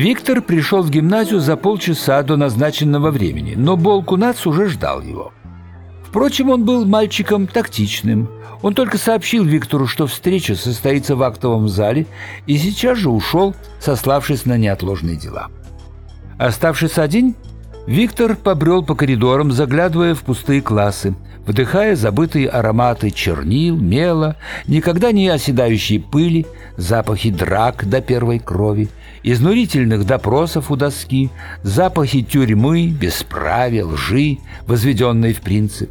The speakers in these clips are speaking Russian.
Виктор пришел в гимназию за полчаса до назначенного времени, но Болкунац уже ждал его. Впрочем, он был мальчиком тактичным. Он только сообщил Виктору, что встреча состоится в актовом зале, и сейчас же ушел, сославшись на неотложные дела. Оставшись один, Виктор побрел по коридорам, заглядывая в пустые классы, вдыхая забытые ароматы чернил, мела, никогда не оседающей пыли, запахи драк до первой крови, изнурительных допросов у доски, запахи тюрьмы, бесправия, лжи, возведенной в принцип.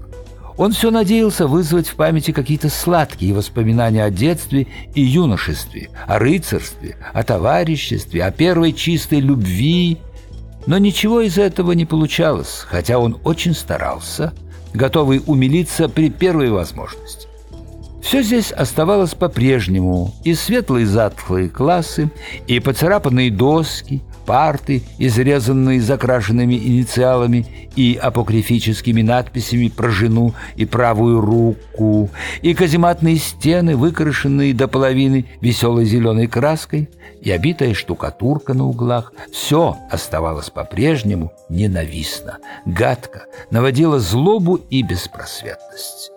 Он все надеялся вызвать в памяти какие-то сладкие воспоминания о детстве и юношестве, о рыцарстве, о товариществе, о первой чистой любви. Но ничего из этого не получалось, хотя он очень старался, готовый умилиться при первой возможности. Все здесь оставалось по-прежнему. И светлые затхлые классы, и поцарапанные доски, парты, изрезанные закрашенными инициалами и апокрифическими надписями про жену и правую руку, и казематные стены, выкрашенные до половины веселой зеленой краской, и обитая штукатурка на углах, все оставалось по-прежнему ненавистно, гадко, наводило злобу и беспросветность.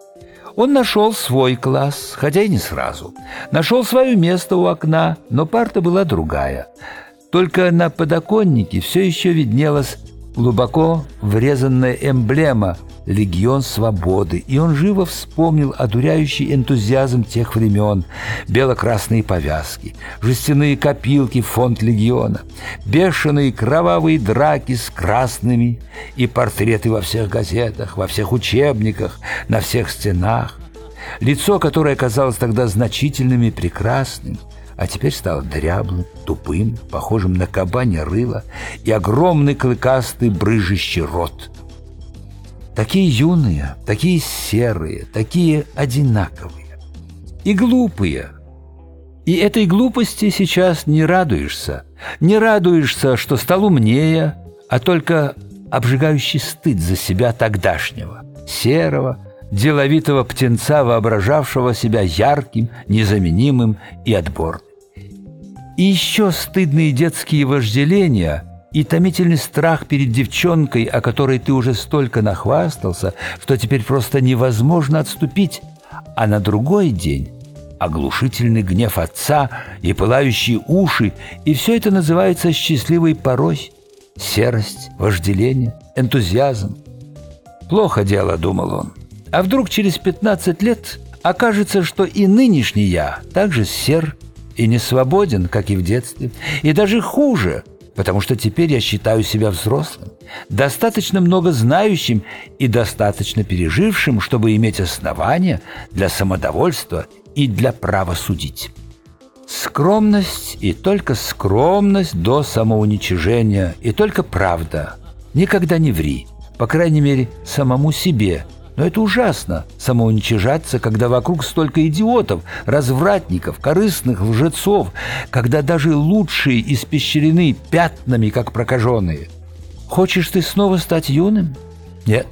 Он нашел свой класс, хотя и не сразу. Нашел свое место у окна, но парта была другая – только на подоконнике все еще виднелась глубоко врезанная эмблема «Легион свободы», и он живо вспомнил одуряющий энтузиазм тех времен, бело-красные повязки, жестяные копилки фонд легиона, бешеные кровавые драки с красными и портреты во всех газетах, во всех учебниках, на всех стенах. Лицо, которое казалось тогда значительным и прекрасным – а теперь стал дряблым, тупым, похожим на кабане рыло и огромный клыкастый брыжущий рот. Такие юные, такие серые, такие одинаковые и глупые. И этой глупости сейчас не радуешься. Не радуешься, что стал умнее, а только обжигающий стыд за себя тогдашнего, серого, деловитого птенца, воображавшего себя ярким, незаменимым и отборным. И еще стыдные детские вожделения и томительный страх перед девчонкой, о которой ты уже столько нахвастался, что теперь просто невозможно отступить, а на другой день оглушительный гнев отца и пылающие уши, и все это называется счастливой порой, серость, вожделение, энтузиазм. Плохо дело, думал он. А вдруг через 15 лет окажется, что и нынешний я также сер и не свободен, как и в детстве, и даже хуже, потому что теперь я считаю себя взрослым, достаточно много знающим и достаточно пережившим, чтобы иметь основания для самодовольства и для права судить. Скромность и только скромность до самоуничижения, и только правда. Никогда не ври, по крайней мере, самому себе – но это ужасно – самоуничижаться, когда вокруг столько идиотов, развратников, корыстных лжецов, когда даже лучшие испещрены пятнами, как прокаженные. Хочешь ты снова стать юным? Нет.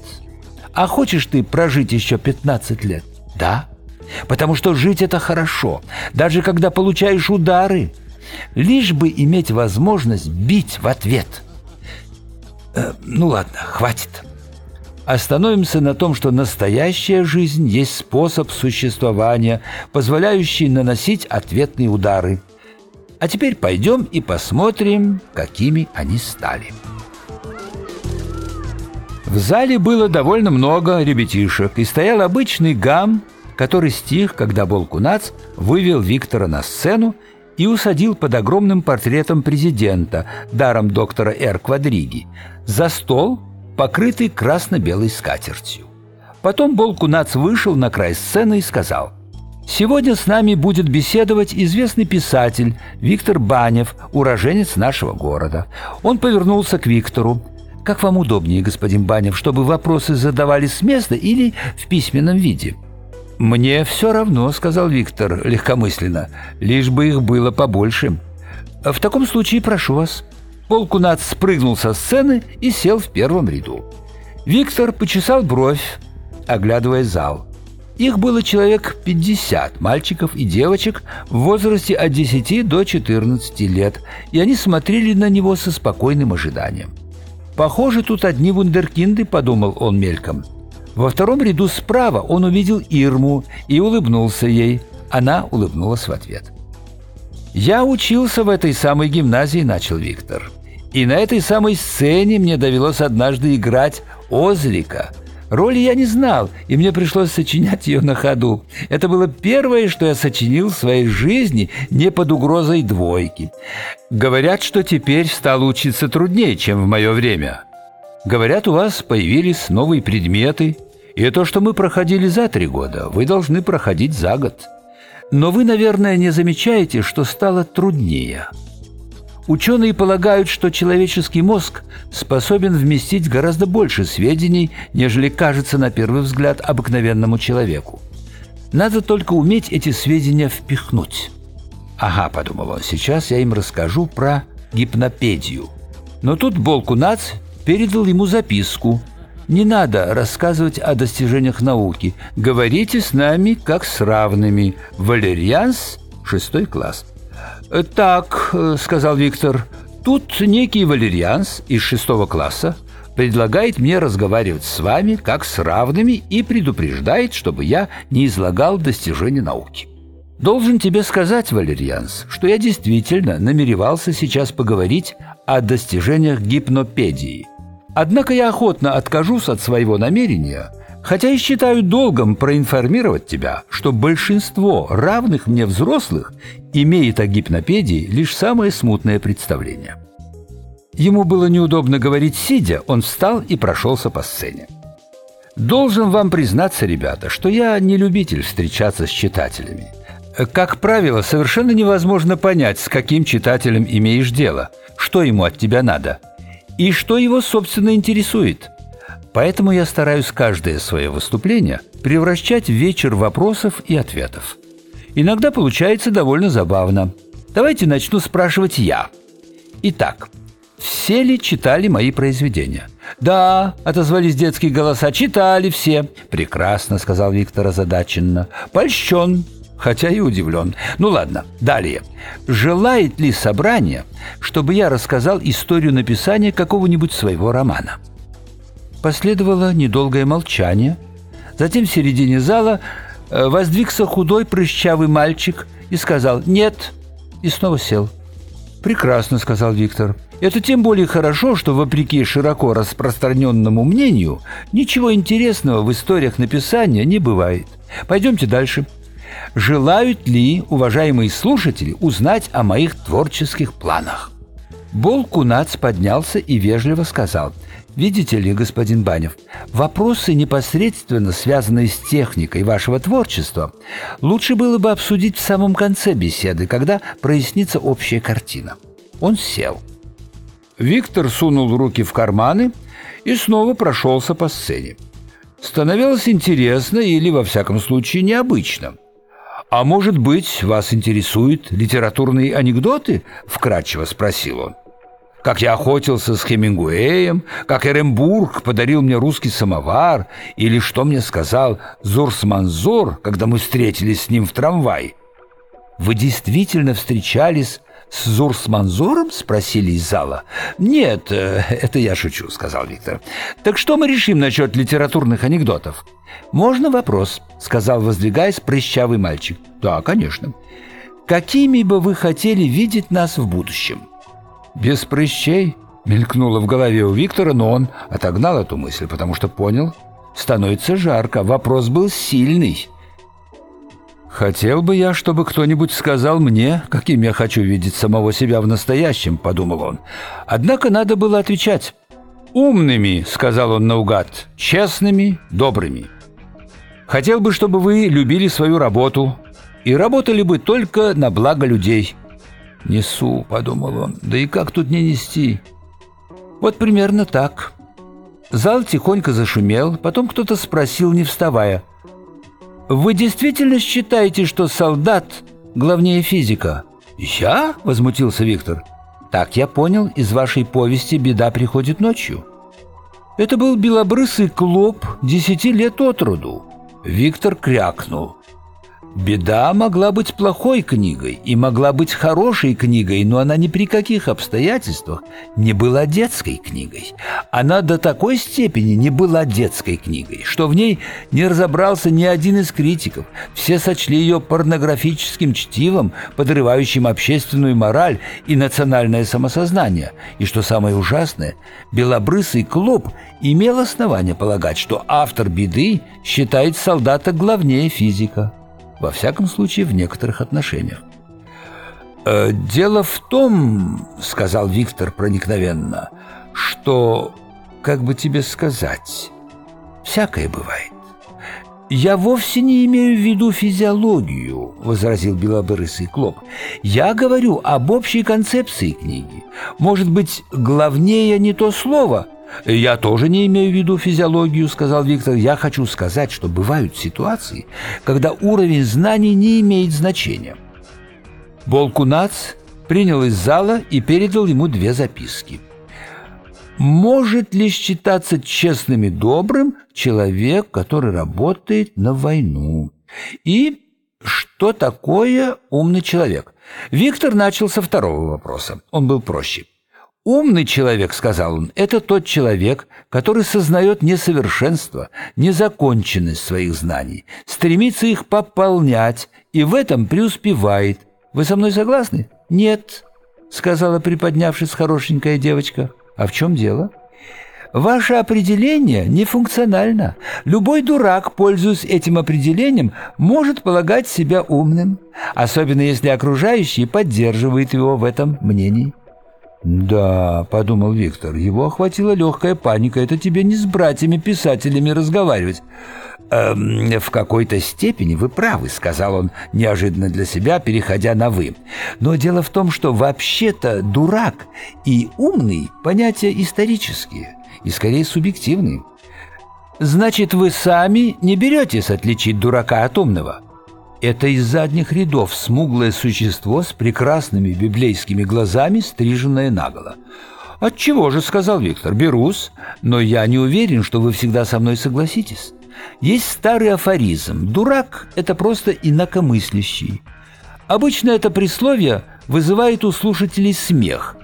А хочешь ты прожить еще 15 лет? Да. Потому что жить – это хорошо, даже когда получаешь удары. Лишь бы иметь возможность бить в ответ. Э, ну ладно, хватит. Остановимся на том, что настоящая жизнь есть способ существования, позволяющий наносить ответные удары. А теперь пойдем и посмотрим, какими они стали. В зале было довольно много ребятишек, и стоял обычный гам, который стих, когда Болкунац вывел Виктора на сцену и усадил под огромным портретом президента, даром доктора Р. Квадриги, за стол – покрытый красно-белой скатертью. Потом Болкунац вышел на край сцены и сказал «Сегодня с нами будет беседовать известный писатель Виктор Банев, уроженец нашего города». Он повернулся к Виктору. «Как вам удобнее, господин Банев, чтобы вопросы задавали с места или в письменном виде?» «Мне все равно», — сказал Виктор легкомысленно, — «лишь бы их было побольше». «В таком случае прошу вас». Полкунат спрыгнул со сцены и сел в первом ряду. Виктор почесал бровь, оглядывая зал. Их было человек 50, мальчиков и девочек в возрасте от 10 до 14 лет, и они смотрели на него со спокойным ожиданием. «Похоже, тут одни вундеркинды», — подумал он мельком. Во втором ряду справа он увидел Ирму и улыбнулся ей. Она улыбнулась в ответ. «Я учился в этой самой гимназии», — начал Виктор. «И на этой самой сцене мне довелось однажды играть Озлика. Роли я не знал, и мне пришлось сочинять ее на ходу. Это было первое, что я сочинил в своей жизни не под угрозой двойки. Говорят, что теперь стало учиться труднее, чем в мое время. Говорят, у вас появились новые предметы, и то, что мы проходили за три года, вы должны проходить за год. Но вы, наверное, не замечаете, что стало труднее. Ученые полагают, что человеческий мозг способен вместить гораздо больше сведений, нежели кажется на первый взгляд обыкновенному человеку. Надо только уметь эти сведения впихнуть. «Ага», — подумал он, — «сейчас я им расскажу про гипнопедию». Но тут Болкунац передал ему записку. «Не надо рассказывать о достижениях науки. Говорите с нами, как с равными. Валерьянс, шестой класс». «Так», — сказал Виктор, — «тут некий Валерьянс из шестого класса предлагает мне разговаривать с вами как с равными и предупреждает, чтобы я не излагал достижения науки». Должен тебе сказать, Валерьянс, что я действительно намеревался сейчас поговорить о достижениях гипнопедии. Однако я охотно откажусь от своего намерения, хотя и считаю долгом проинформировать тебя, что большинство равных мне взрослых имеет о гипнопедии лишь самое смутное представление. Ему было неудобно говорить сидя, он встал и прошелся по сцене. Должен вам признаться, ребята, что я не любитель встречаться с читателями – как правило, совершенно невозможно понять, с каким читателем имеешь дело, что ему от тебя надо и что его, собственно, интересует. Поэтому я стараюсь каждое свое выступление превращать в вечер вопросов и ответов. Иногда получается довольно забавно. Давайте начну спрашивать я. Итак, все ли читали мои произведения? «Да», — отозвались детские голоса, — «читали все». «Прекрасно», — сказал Виктор озадаченно. «Польщен», хотя и удивлен. Ну ладно, далее. Желает ли собрание, чтобы я рассказал историю написания какого-нибудь своего романа? Последовало недолгое молчание. Затем в середине зала э, воздвигся худой прыщавый мальчик и сказал «нет» и снова сел. «Прекрасно», — сказал Виктор. «Это тем более хорошо, что, вопреки широко распространенному мнению, ничего интересного в историях написания не бывает. Пойдемте дальше». Желают ли, уважаемые слушатели, узнать о моих творческих планах? Бол Кунац поднялся и вежливо сказал, «Видите ли, господин Банев, вопросы, непосредственно связанные с техникой вашего творчества, лучше было бы обсудить в самом конце беседы, когда прояснится общая картина». Он сел. Виктор сунул руки в карманы и снова прошелся по сцене. Становилось интересно или, во всяком случае, необычно – «А может быть, вас интересуют литературные анекдоты?» — вкратчиво спросил он. «Как я охотился с Хемингуэем, как Эренбург подарил мне русский самовар, или что мне сказал Зурсманзор, когда мы встретились с ним в трамвае?» «Вы действительно встречались с Зурсманзором?» — спросили из зала. «Нет, э, это я шучу», — сказал Виктор. «Так что мы решим насчет литературных анекдотов?» «Можно вопрос?» — сказал, воздвигаясь, прыщавый мальчик. «Да, конечно». «Какими бы вы хотели видеть нас в будущем?» «Без прыщей?» — мелькнуло в голове у Виктора, но он отогнал эту мысль, потому что понял, становится жарко, вопрос был сильный. «Хотел бы я, чтобы кто-нибудь сказал мне, каким я хочу видеть самого себя в настоящем», — подумал он. Однако надо было отвечать. «Умными», — сказал он наугад, — «честными, добрыми». Хотел бы, чтобы вы любили свою работу и работали бы только на благо людей. «Несу», — подумал он, — «да и как тут не нести?» Вот примерно так. Зал тихонько зашумел, потом кто-то спросил, не вставая. «Вы действительно считаете, что солдат главнее физика?» «Я?» — возмутился Виктор. «Так я понял, из вашей повести беда приходит ночью». Это был белобрысый клоп десяти лет от роду. Виктор крякнул. Беда могла быть плохой книгой и могла быть хорошей книгой, но она ни при каких обстоятельствах не была детской книгой. Она до такой степени не была детской книгой, что в ней не разобрался ни один из критиков. Все сочли ее порнографическим чтивом, подрывающим общественную мораль и национальное самосознание. И что самое ужасное, белобрысый клуб имел основание полагать, что автор «Беды» считает солдата главнее физика. Во всяком случае, в некоторых отношениях. «Э, «Дело в том, — сказал Виктор проникновенно, — что, как бы тебе сказать, всякое бывает. «Я вовсе не имею в виду физиологию», — возразил белобрысый Клоп. «Я говорю об общей концепции книги. Может быть, главнее не то слово, «Я тоже не имею в виду физиологию», — сказал Виктор. «Я хочу сказать, что бывают ситуации, когда уровень знаний не имеет значения». Болкунац принял из зала и передал ему две записки. «Может ли считаться честным и добрым человек, который работает на войну?» И «Что такое умный человек?» Виктор начал со второго вопроса. Он был проще. «Умный человек, — сказал он, — это тот человек, который сознает несовершенство, незаконченность своих знаний, стремится их пополнять и в этом преуспевает. Вы со мной согласны?» «Нет», — сказала приподнявшись хорошенькая девочка. «А в чем дело?» Ваше определение нефункционально. Любой дурак, пользуясь этим определением, может полагать себя умным, особенно если окружающие поддерживают его в этом мнении. «Да», — подумал Виктор, — его охватила легкая паника. «Это тебе не с братьями-писателями разговаривать». «Эм, «В какой-то степени вы правы», — сказал он неожиданно для себя, переходя на «вы». «Но дело в том, что вообще-то дурак и умный — понятия исторические и скорее субъективные. Значит, вы сами не беретесь отличить дурака от умного?» Это из задних рядов смуглое существо с прекрасными библейскими глазами, стриженное наголо. «Отчего же?» — сказал Виктор. «Берусь, но я не уверен, что вы всегда со мной согласитесь. Есть старый афоризм. Дурак — это просто инакомыслящий. Обычно это присловие вызывает у слушателей смех.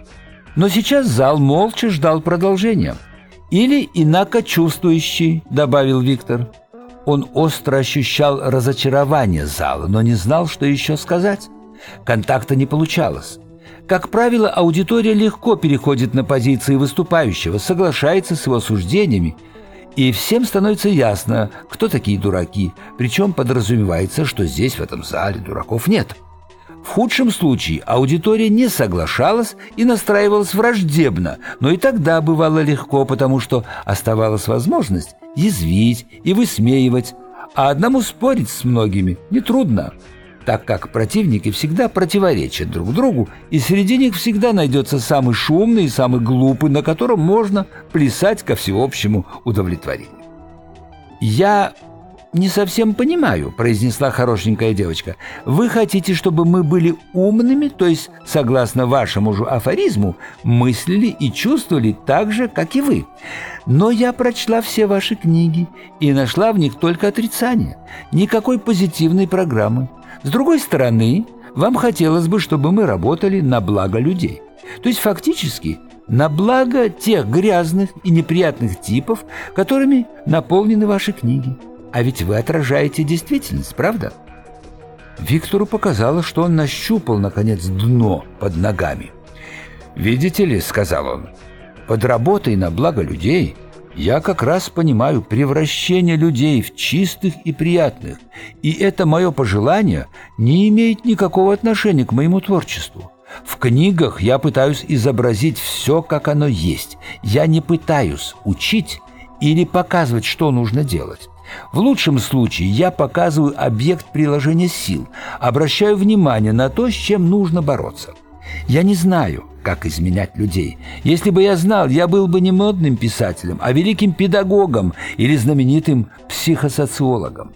Но сейчас зал молча ждал продолжения. «Или инакочувствующий», — добавил Виктор. Он остро ощущал разочарование зала, но не знал, что еще сказать. Контакта не получалось. Как правило, аудитория легко переходит на позиции выступающего, соглашается с его суждениями, и всем становится ясно, кто такие дураки, причем подразумевается, что здесь, в этом зале, дураков нет. Худшем случае аудитория не соглашалась и настраивалась враждебно, но и тогда бывало легко, потому что оставалась возможность язвить и высмеивать, а одному спорить с многими нетрудно, так как противники всегда противоречат друг другу, и среди них всегда найдется самый шумный и самый глупый, на котором можно плясать ко всеобщему удовлетворению. Я «Не совсем понимаю», — произнесла хорошенькая девочка. «Вы хотите, чтобы мы были умными, то есть, согласно вашему же афоризму, мыслили и чувствовали так же, как и вы. Но я прочла все ваши книги и нашла в них только отрицание, никакой позитивной программы. С другой стороны, вам хотелось бы, чтобы мы работали на благо людей. То есть, фактически, на благо тех грязных и неприятных типов, которыми наполнены ваши книги. А ведь вы отражаете действительность, правда? Виктору показалось, что он нащупал, наконец, дно под ногами. «Видите ли», — сказал он, — «под работой на благо людей я как раз понимаю превращение людей в чистых и приятных, и это мое пожелание не имеет никакого отношения к моему творчеству. В книгах я пытаюсь изобразить все, как оно есть. Я не пытаюсь учить или показывать, что нужно делать. В лучшем случае я показываю объект приложения сил, обращаю внимание на то, с чем нужно бороться. Я не знаю, как изменять людей. Если бы я знал, я был бы не модным писателем, а великим педагогом или знаменитым психосоциологом.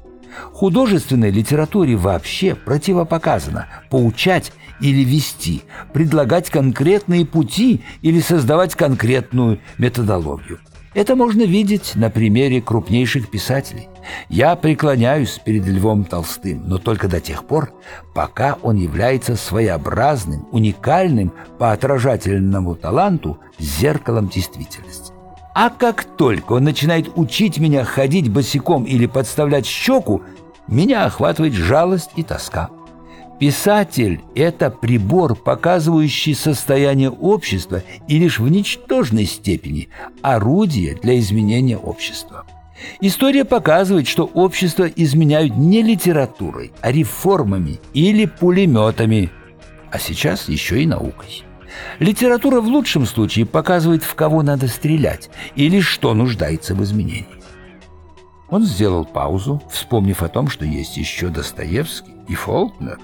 Художественной литературе вообще противопоказано поучать или вести, предлагать конкретные пути или создавать конкретную методологию. Это можно видеть на примере крупнейших писателей. Я преклоняюсь перед Львом Толстым, но только до тех пор, пока он является своеобразным, уникальным по отражательному таланту зеркалом действительности. А как только он начинает учить меня ходить босиком или подставлять щеку, меня охватывает жалость и тоска. Писатель – это прибор, показывающий состояние общества и лишь в ничтожной степени орудие для изменения общества. История показывает, что общество изменяют не литературой, а реформами или пулеметами, а сейчас еще и наукой. Литература в лучшем случае показывает, в кого надо стрелять или что нуждается в изменении. Он сделал паузу, вспомнив о том, что есть еще Достоевский и Фолкнер.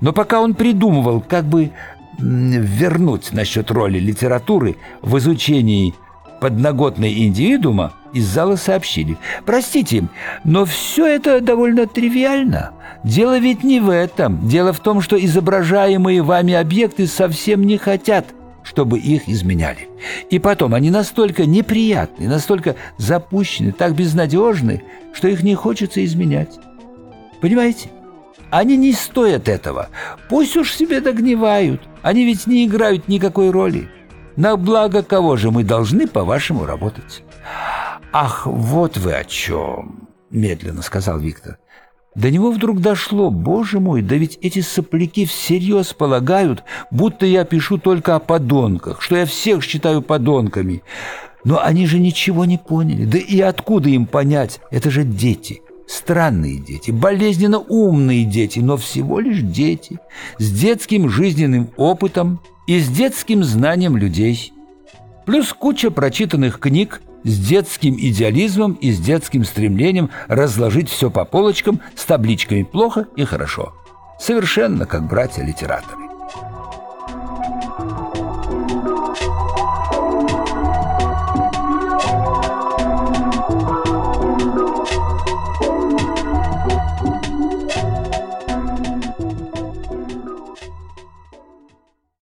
Но пока он придумывал, как бы вернуть насчет роли литературы в изучении подноготной индивидуума, из зала сообщили. «Простите, но все это довольно тривиально. Дело ведь не в этом. Дело в том, что изображаемые вами объекты совсем не хотят, чтобы их изменяли. И потом, они настолько неприятны, настолько запущены, так безнадежны, что их не хочется изменять. Понимаете? Они не стоят этого. Пусть уж себе догнивают. Они ведь не играют никакой роли. На благо кого же мы должны, по-вашему, работать?» «Ах, вот вы о чем!» — медленно сказал Виктор. До него вдруг дошло, боже мой, да ведь эти сопляки всерьез полагают, будто я пишу только о подонках, что я всех считаю подонками. Но они же ничего не поняли, да и откуда им понять, это же дети, странные дети, болезненно умные дети, но всего лишь дети, с детским жизненным опытом и с детским знанием людей. Плюс куча прочитанных книг, с детским идеализмом и с детским стремлением разложить все по полочкам с табличками «плохо» и «хорошо». Совершенно как братья-литераторы.